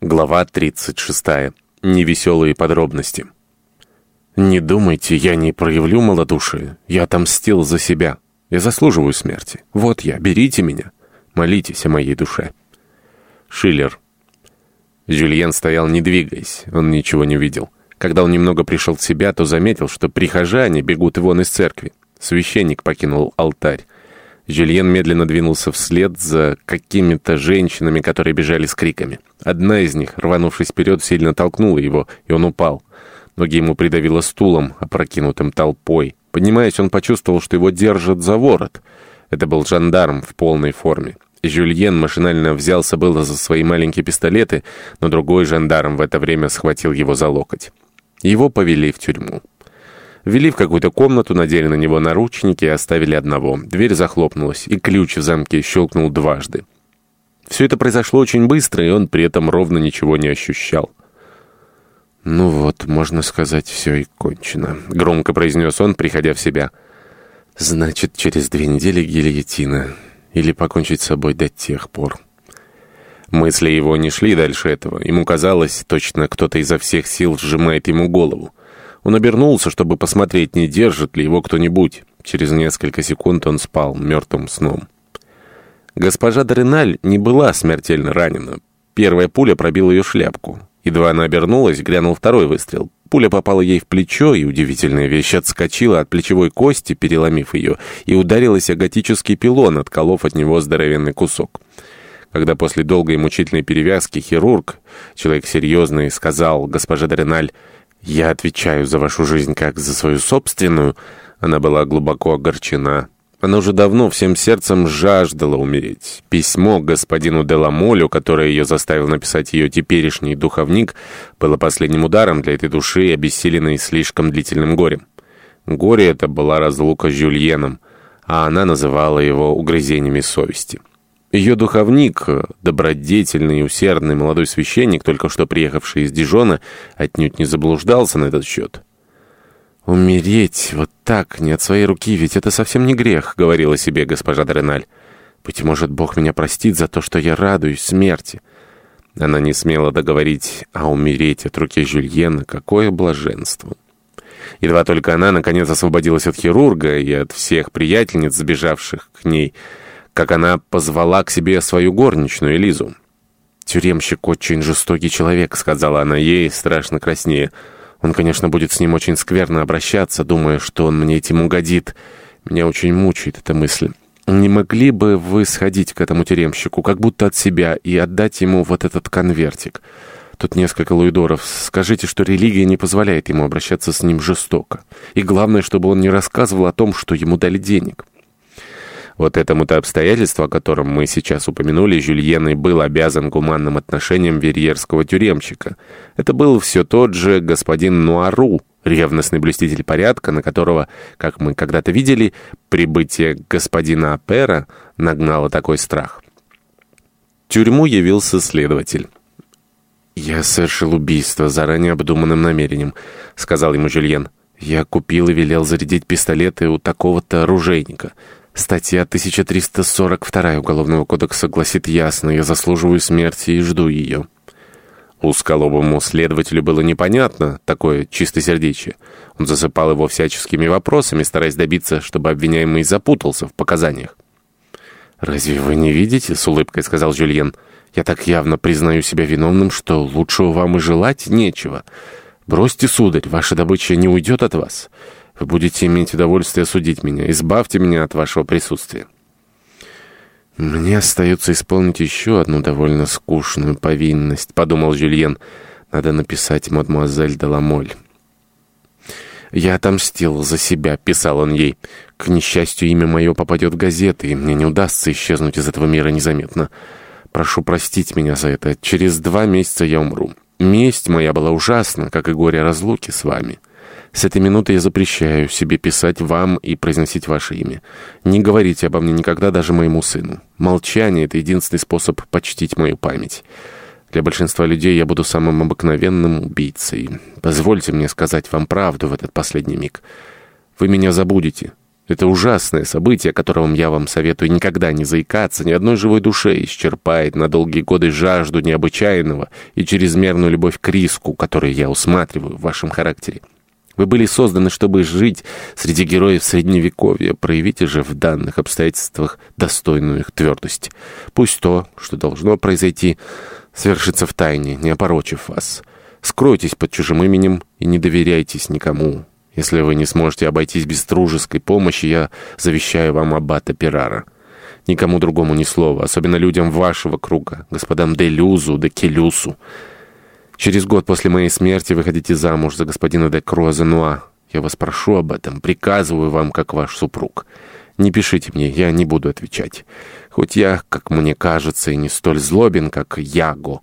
Глава 36. Невеселые подробности. «Не думайте, я не проявлю малодушие. Я отомстил за себя. Я заслуживаю смерти. Вот я, берите меня. Молитесь о моей душе». Шиллер. Жюльен стоял, не двигаясь. Он ничего не видел. Когда он немного пришел в себя, то заметил, что прихожане бегут вон из церкви. Священник покинул алтарь. Жюльен медленно двинулся вслед за какими-то женщинами, которые бежали с криками. Одна из них, рванувшись вперед, сильно толкнула его, и он упал. Ноги ему придавило стулом, опрокинутым толпой. Поднимаясь, он почувствовал, что его держат за ворот. Это был жандарм в полной форме. Жюльен машинально взялся было за свои маленькие пистолеты, но другой жандарм в это время схватил его за локоть. Его повели в тюрьму. Ввели в какую-то комнату, надели на него наручники и оставили одного. Дверь захлопнулась, и ключ в замке щелкнул дважды. Все это произошло очень быстро, и он при этом ровно ничего не ощущал. «Ну вот, можно сказать, все и кончено», — громко произнес он, приходя в себя. «Значит, через две недели гильотина. Или покончить с собой до тех пор». Мысли его не шли дальше этого. Ему казалось, точно кто-то изо всех сил сжимает ему голову. Он обернулся, чтобы посмотреть, не держит ли его кто-нибудь. Через несколько секунд он спал мертвым сном. Госпожа Дореналь не была смертельно ранена. Первая пуля пробила ее шляпку. Едва она обернулась, грянул второй выстрел. Пуля попала ей в плечо, и удивительная вещь отскочила от плечевой кости, переломив ее, и ударилась о готический пилон, отколов от него здоровенный кусок. Когда после долгой и мучительной перевязки хирург, человек серьезный, сказал госпоже Дореналь «Я отвечаю за вашу жизнь как за свою собственную». Она была глубоко огорчена. Она уже давно всем сердцем жаждала умереть. Письмо господину Деламолю, которое ее заставил написать ее теперешний духовник, было последним ударом для этой души, обессиленной слишком длительным горем. Горе это была разлука с Жюльеном, а она называла его угрызениями совести. Ее духовник, добродетельный и усердный молодой священник, только что приехавший из Дижона, отнюдь не заблуждался на этот счет. «Умереть вот так, не от своей руки, ведь это совсем не грех», — говорила себе госпожа Дреналь. «Быть может, Бог меня простит за то, что я радуюсь смерти». Она не смела договорить, а умереть от руки Жюльена — какое блаженство. Едва только она, наконец, освободилась от хирурга и от всех приятельниц, сбежавших к ней, — как она позвала к себе свою горничную Элизу. «Тюремщик очень жестокий человек», — сказала она ей, страшно краснее. «Он, конечно, будет с ним очень скверно обращаться, думая, что он мне этим угодит. Меня очень мучает эта мысль. Не могли бы вы сходить к этому тюремщику, как будто от себя, и отдать ему вот этот конвертик?» Тут несколько луидоров. Скажите, что религия не позволяет ему обращаться с ним жестоко. И главное, чтобы он не рассказывал о том, что ему дали денег. Вот этому-то обстоятельству, о котором мы сейчас упомянули, Жюльен и был обязан гуманным отношением верьерского тюремщика. Это был все тот же господин Нуару, ревностный блюститель порядка, на которого, как мы когда-то видели, прибытие господина Апера нагнало такой страх. В тюрьму явился следователь. «Я совершил убийство заранее обдуманным намерением», — сказал ему Жюльен. «Я купил и велел зарядить пистолеты у такого-то оружейника». Статья 1342 Уголовного кодекса гласит ясно, я заслуживаю смерти и жду ее. Узколобому следователю было непонятно такое чистосердечие. Он засыпал его всяческими вопросами, стараясь добиться, чтобы обвиняемый запутался в показаниях. «Разве вы не видите?» — с улыбкой сказал Жюльен. «Я так явно признаю себя виновным, что лучшего вам и желать нечего. Бросьте, сударь, ваша добыча не уйдет от вас. Вы будете иметь удовольствие судить меня. Избавьте меня от вашего присутствия». «Мне остается исполнить еще одну довольно скучную повинность», — подумал Жюльен. «Надо написать мадемуазель Деламоль». «Я отомстил за себя», — писал он ей. «К несчастью, имя мое попадет в газеты, и мне не удастся исчезнуть из этого мира незаметно. Прошу простить меня за это. Через два месяца я умру. Месть моя была ужасна, как и горе разлуки с вами». С этой минуты я запрещаю себе писать вам и произносить ваше имя. Не говорите обо мне никогда даже моему сыну. Молчание — это единственный способ почтить мою память. Для большинства людей я буду самым обыкновенным убийцей. Позвольте мне сказать вам правду в этот последний миг. Вы меня забудете. Это ужасное событие, о котором я вам советую никогда не заикаться, ни одной живой душе исчерпает на долгие годы жажду необычайного и чрезмерную любовь к риску, который я усматриваю в вашем характере. Вы были созданы, чтобы жить среди героев Средневековья. Проявите же в данных обстоятельствах достойную их твердость. Пусть то, что должно произойти, свершится в тайне, не опорочив вас. Скройтесь под чужим именем и не доверяйтесь никому. Если вы не сможете обойтись без дружеской помощи, я завещаю вам аббата Перара. Никому другому ни слова, особенно людям вашего круга, господам де Люзу, де Келюсу. Через год после моей смерти вы хотите замуж за господина де Круазенуа. Я вас прошу об этом, приказываю вам, как ваш супруг. Не пишите мне, я не буду отвечать. Хоть я, как мне кажется, и не столь злобен, как Яго,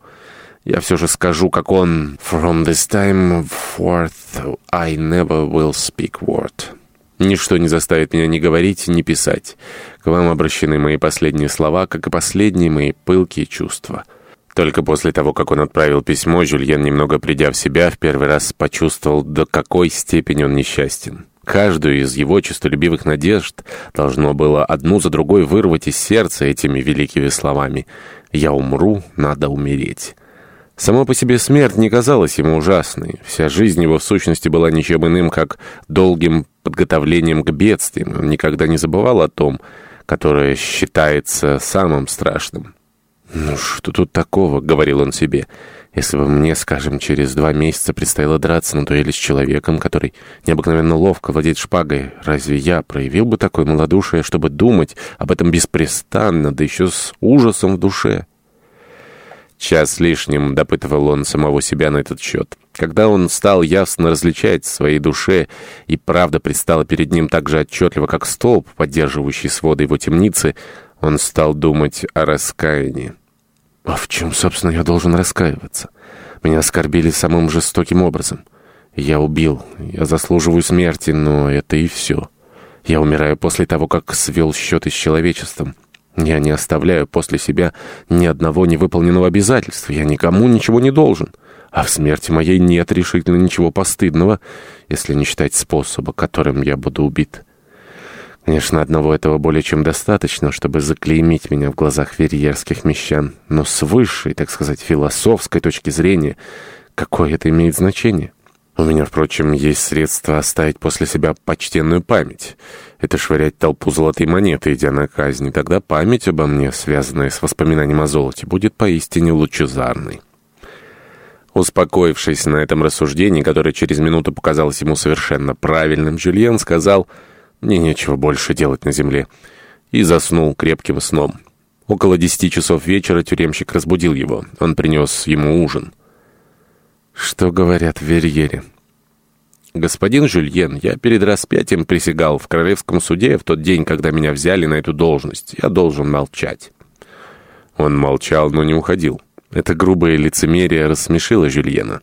я все же скажу, как он «From this time forth I never will speak word». Ничто не заставит меня ни говорить, ни писать. К вам обращены мои последние слова, как и последние мои пылкие чувства». Только после того, как он отправил письмо, Жюльен, немного придя в себя, в первый раз почувствовал, до какой степени он несчастен. Каждую из его честолюбивых надежд должно было одну за другой вырвать из сердца этими великими словами «Я умру, надо умереть». Само по себе смерть не казалась ему ужасной. Вся жизнь его в сущности была ничем иным, как долгим подготовлением к бедствиям. Он никогда не забывал о том, которое считается самым страшным. «Ну что тут такого?» — говорил он себе. «Если бы мне, скажем, через два месяца предстояло драться на дуэли с человеком, который необыкновенно ловко владеет шпагой, разве я проявил бы такое малодушие, чтобы думать об этом беспрестанно, да еще с ужасом в душе?» Час лишним допытывал он самого себя на этот счет. Когда он стал ясно различать в своей душе, и правда предстала перед ним так же отчетливо, как столб, поддерживающий своды его темницы, он стал думать о раскаянии. «А в чем, собственно, я должен раскаиваться? Меня оскорбили самым жестоким образом. Я убил, я заслуживаю смерти, но это и все. Я умираю после того, как свел счеты с человечеством». Я не оставляю после себя ни одного невыполненного обязательства. Я никому ничего не должен. А в смерти моей нет решительно ничего постыдного, если не считать способа, которым я буду убит. Конечно, одного этого более чем достаточно, чтобы заклеймить меня в глазах верьерских мещан. Но с высшей, так сказать, философской точки зрения, какое это имеет значение? У меня, впрочем, есть средства оставить после себя почтенную память. Это швырять толпу золотой монеты, идя на казнь. тогда память обо мне, связанная с воспоминанием о золоте, будет поистине лучезарной. Успокоившись на этом рассуждении, которое через минуту показалось ему совершенно правильным, Жюльен сказал «Мне нечего больше делать на земле» и заснул крепким сном. Около десяти часов вечера тюремщик разбудил его. Он принес ему ужин. Что говорят в Верьере? Господин Жюльен, я перед распятием присягал в королевском суде в тот день, когда меня взяли на эту должность. Я должен молчать. Он молчал, но не уходил. Это грубое лицемерие рассмешило Жюльена.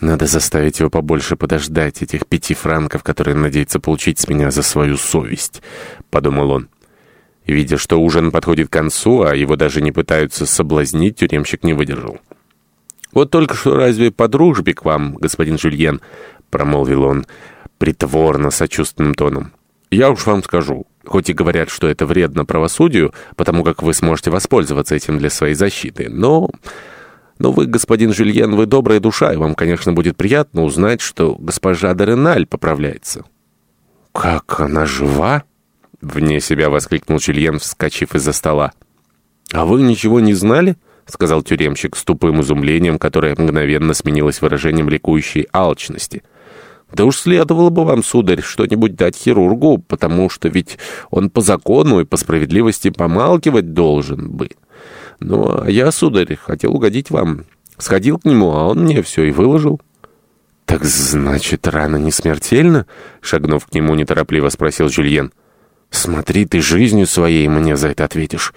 Надо заставить его побольше подождать этих пяти франков, которые надеется получить с меня за свою совесть, — подумал он. видя, что ужин подходит к концу, а его даже не пытаются соблазнить, тюремщик не выдержал. «Вот только что разве по дружбе к вам, господин Жюльен?» — промолвил он притворно сочувственным тоном. «Я уж вам скажу, хоть и говорят, что это вредно правосудию, потому как вы сможете воспользоваться этим для своей защиты, но... Но вы, господин Жюльен, вы добрая душа, и вам, конечно, будет приятно узнать, что госпожа Дореналь поправляется». «Как она жива?» — вне себя воскликнул Жюльен, вскочив из-за стола. «А вы ничего не знали?» — сказал тюремщик с тупым изумлением, которое мгновенно сменилось выражением ликующей алчности. «Да уж следовало бы вам, сударь, что-нибудь дать хирургу, потому что ведь он по закону и по справедливости помалкивать должен бы. Ну, а я, сударь, хотел угодить вам. Сходил к нему, а он мне все и выложил». «Так значит, рана не смертельна?» — шагнув к нему, неторопливо спросил Жюльен. «Смотри, ты жизнью своей мне за это ответишь».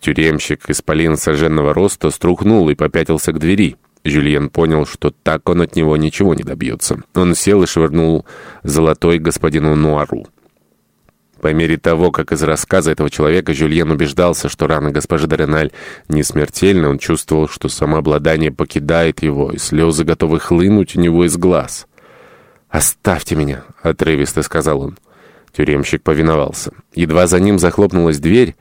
Тюремщик, исполин сожженного роста, струхнул и попятился к двери. Жюльен понял, что так он от него ничего не добьется. Он сел и швырнул золотой господину Нуару. По мере того, как из рассказа этого человека Жюльен убеждался, что рана госпожи Дореналь не смертельна, он чувствовал, что самообладание покидает его, и слезы готовы хлынуть у него из глаз. «Оставьте меня», — отрывисто сказал он. Тюремщик повиновался. Едва за ним захлопнулась дверь.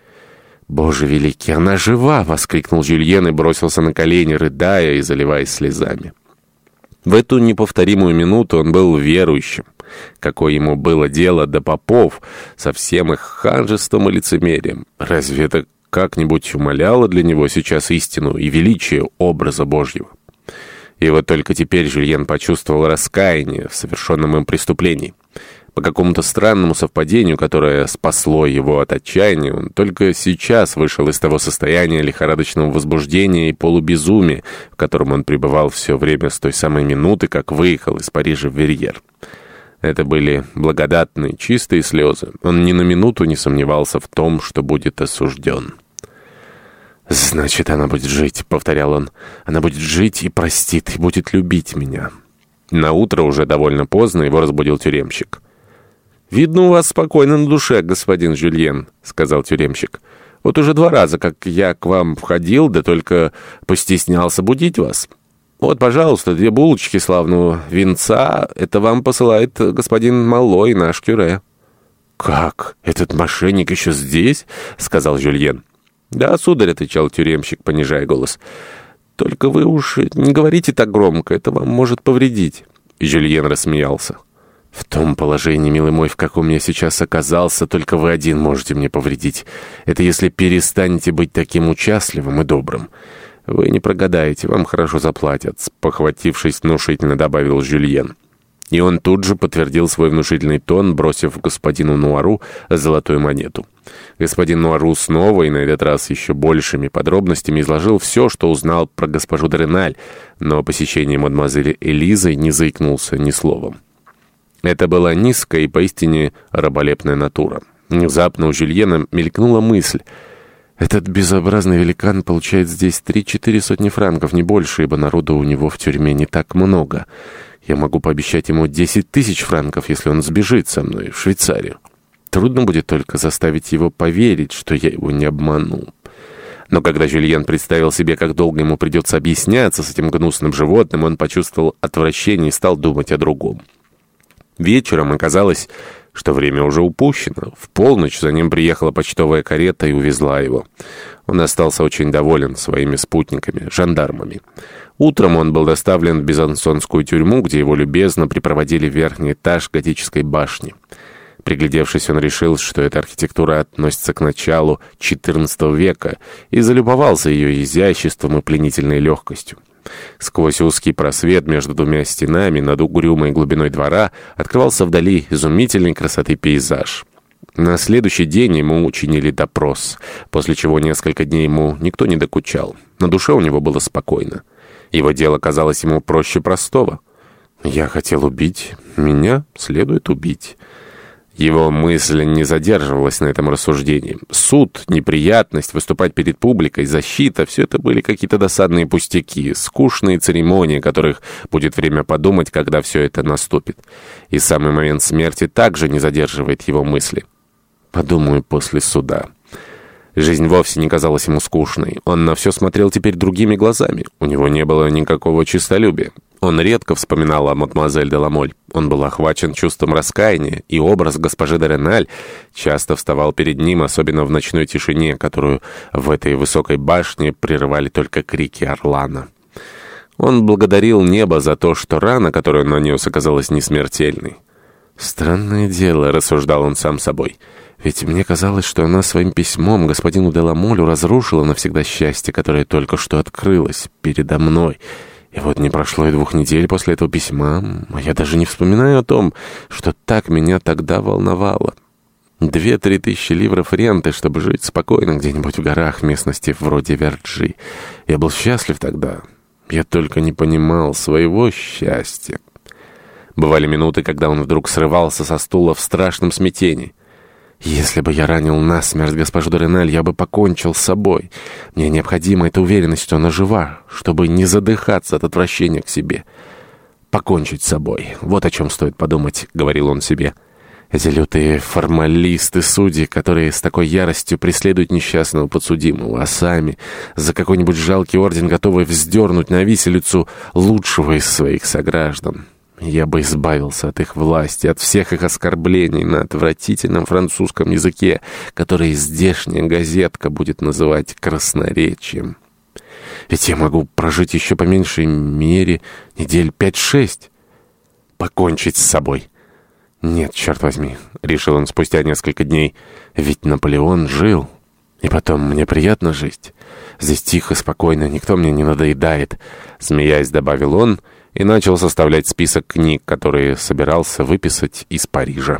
«Боже великий, она жива!» — воскликнул Жюльен и бросился на колени, рыдая и заливаясь слезами. В эту неповторимую минуту он был верующим. Какое ему было дело до попов со всем их ханжеством и лицемерием? Разве это как-нибудь умоляло для него сейчас истину и величие образа Божьего? И вот только теперь Жюльен почувствовал раскаяние в совершенном им преступлении. По какому-то странному совпадению, которое спасло его от отчаяния, он только сейчас вышел из того состояния лихорадочного возбуждения и полубезумия, в котором он пребывал все время с той самой минуты, как выехал из Парижа в Верьер. Это были благодатные, чистые слезы. Он ни на минуту не сомневался в том, что будет осужден. «Значит, она будет жить», — повторял он. «Она будет жить и простит, и будет любить меня». На утро уже довольно поздно его разбудил тюремщик. «Видно, у вас спокойно на душе, господин Жюльен», — сказал тюремщик. «Вот уже два раза, как я к вам входил, да только постеснялся будить вас. Вот, пожалуйста, две булочки славного венца. Это вам посылает господин Малой, наш кюре». «Как? Этот мошенник еще здесь?» — сказал Жюльен. «Да, сударь», — отвечал тюремщик, понижая голос. «Только вы уж не говорите так громко, это вам может повредить». Жюльен рассмеялся. «В том положении, милый мой, в каком я сейчас оказался, только вы один можете мне повредить. Это если перестанете быть таким участливым и добрым. Вы не прогадаете, вам хорошо заплатят», — похватившись, внушительно добавил Жюльен. И он тут же подтвердил свой внушительный тон, бросив господину Нуару золотую монету. Господин Нуару снова и на этот раз еще большими подробностями изложил все, что узнал про госпожу Дреналь, но о посещении мадемуазели Элизы не заикнулся ни словом. Это была низкая и поистине раболепная натура. Внезапно у Жюльена мелькнула мысль. Этот безобразный великан получает здесь три-четыре сотни франков, не больше, ибо народу у него в тюрьме не так много. Я могу пообещать ему десять тысяч франков, если он сбежит со мной в Швейцарию. Трудно будет только заставить его поверить, что я его не обману. Но когда Жюльен представил себе, как долго ему придется объясняться с этим гнусным животным, он почувствовал отвращение и стал думать о другом. Вечером оказалось, что время уже упущено. В полночь за ним приехала почтовая карета и увезла его. Он остался очень доволен своими спутниками, жандармами. Утром он был доставлен в Бизансонскую тюрьму, где его любезно припроводили в верхний этаж готической башни. Приглядевшись, он решил, что эта архитектура относится к началу XIV века, и залюбовался ее изяществом и пленительной легкостью. Сквозь узкий просвет между двумя стенами над угрюмой глубиной двора открывался вдали изумительной красоты пейзаж. На следующий день ему учинили допрос, после чего несколько дней ему никто не докучал. На душе у него было спокойно. Его дело казалось ему проще простого. «Я хотел убить. Меня следует убить». Его мысль не задерживалась на этом рассуждении. Суд, неприятность, выступать перед публикой, защита — все это были какие-то досадные пустяки, скучные церемонии, которых будет время подумать, когда все это наступит. И самый момент смерти также не задерживает его мысли. Подумаю после суда. Жизнь вовсе не казалась ему скучной. Он на все смотрел теперь другими глазами. У него не было никакого честолюбия. Он редко вспоминал о мадемуазель де Ламоль. Он был охвачен чувством раскаяния, и образ госпожи де Реналь часто вставал перед ним, особенно в ночной тишине, которую в этой высокой башне прерывали только крики Орлана. Он благодарил небо за то, что рана, которую он нанес, оказалась несмертельной. «Странное дело», — рассуждал он сам собой, — ведь мне казалось, что она своим письмом господину Деламолю разрушила навсегда счастье, которое только что открылось передо мной. И вот не прошло и двух недель после этого письма, а я даже не вспоминаю о том, что так меня тогда волновало. Две-три тысячи ливров ренты, чтобы жить спокойно где-нибудь в горах местности вроде Верджи. Я был счастлив тогда. Я только не понимал своего счастья. Бывали минуты, когда он вдруг срывался со стула в страшном смятении. Если бы я ранил насмерть госпожу Дореналь, я бы покончил с собой. Мне необходима эта уверенность, что она жива, чтобы не задыхаться от отвращения к себе. Покончить с собой. Вот о чем стоит подумать, — говорил он себе. Эти лютые формалисты, судьи, которые с такой яростью преследуют несчастного подсудимого, а сами за какой-нибудь жалкий орден готовы вздернуть на виселицу лучшего из своих сограждан. Я бы избавился от их власти, от всех их оскорблений на отвратительном французском языке, который здешняя газетка будет называть красноречием. Ведь я могу прожить еще по меньшей мере недель пять-шесть. Покончить с собой. Нет, черт возьми, решил он спустя несколько дней. Ведь Наполеон жил. И потом, мне приятно жить. Здесь тихо, спокойно, никто мне не надоедает. Смеясь, добавил он и начал составлять список книг, которые собирался выписать из Парижа.